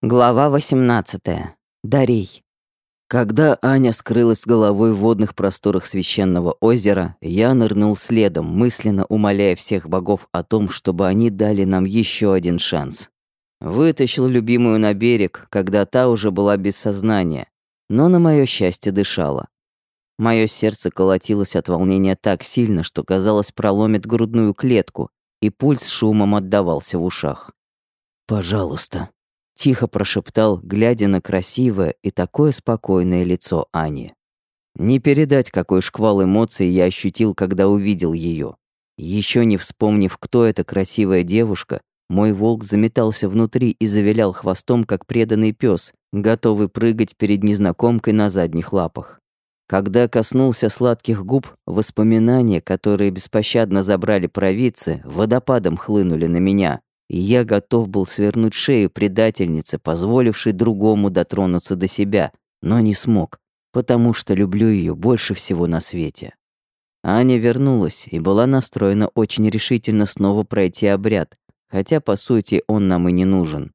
Глава 18. Дарей. Когда Аня скрылась с головой в водных просторах священного озера, я нырнул следом, мысленно умоляя всех богов о том, чтобы они дали нам еще один шанс. Вытащил любимую на берег, когда та уже была без сознания, но на мое счастье дышала. Мое сердце колотилось от волнения так сильно, что казалось проломит грудную клетку, и пульс шумом отдавался в ушах. «Пожалуйста», Тихо прошептал, глядя на красивое и такое спокойное лицо Ани. Не передать, какой шквал эмоций я ощутил, когда увидел ее. Еще не вспомнив, кто эта красивая девушка, мой волк заметался внутри и завилял хвостом, как преданный пес, готовый прыгать перед незнакомкой на задних лапах. Когда коснулся сладких губ, воспоминания, которые беспощадно забрали провидцы, водопадом хлынули на меня, и я готов был свернуть шею предательнице, позволившей другому дотронуться до себя, но не смог, потому что люблю ее больше всего на свете. Аня вернулась и была настроена очень решительно снова пройти обряд, хотя, по сути, он нам и не нужен.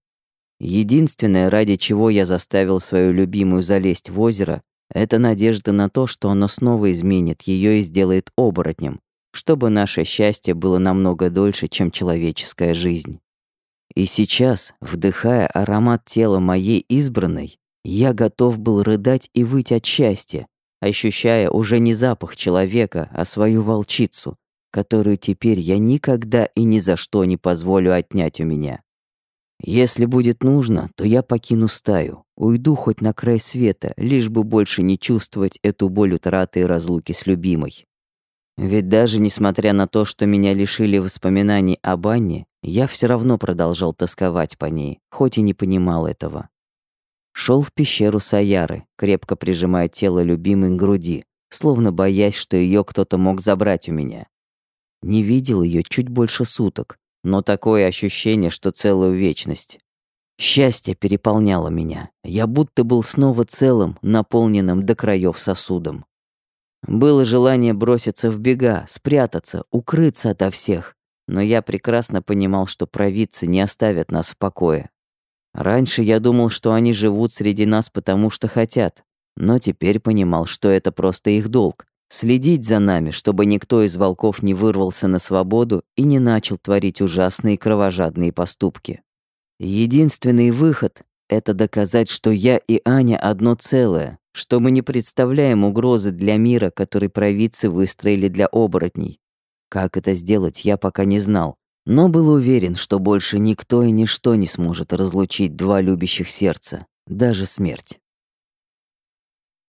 Единственное, ради чего я заставил свою любимую залезть в озеро, это надежда на то, что оно снова изменит ее и сделает оборотнем, чтобы наше счастье было намного дольше, чем человеческая жизнь. И сейчас, вдыхая аромат тела моей избранной, я готов был рыдать и выть от счастья, ощущая уже не запах человека, а свою волчицу, которую теперь я никогда и ни за что не позволю отнять у меня. Если будет нужно, то я покину стаю, уйду хоть на край света, лишь бы больше не чувствовать эту боль утраты и разлуки с любимой. Ведь даже несмотря на то, что меня лишили воспоминаний об Анне, я все равно продолжал тосковать по ней, хоть и не понимал этого. Шел в пещеру Саяры, крепко прижимая тело любимой к груди, словно боясь, что ее кто-то мог забрать у меня. Не видел ее чуть больше суток, но такое ощущение, что целую вечность. Счастье переполняло меня. Я будто был снова целым, наполненным до краев сосудом. Было желание броситься в бега, спрятаться, укрыться ото всех, но я прекрасно понимал, что провидцы не оставят нас в покое. Раньше я думал, что они живут среди нас потому, что хотят, но теперь понимал, что это просто их долг — следить за нами, чтобы никто из волков не вырвался на свободу и не начал творить ужасные кровожадные поступки. Единственный выход — это доказать, что я и Аня одно целое, что мы не представляем угрозы для мира, который провидцы выстроили для оборотней. Как это сделать, я пока не знал, но был уверен, что больше никто и ничто не сможет разлучить два любящих сердца, даже смерть.